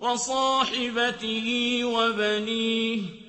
وَصَاحِبَتِهِ وَبَنِيهِ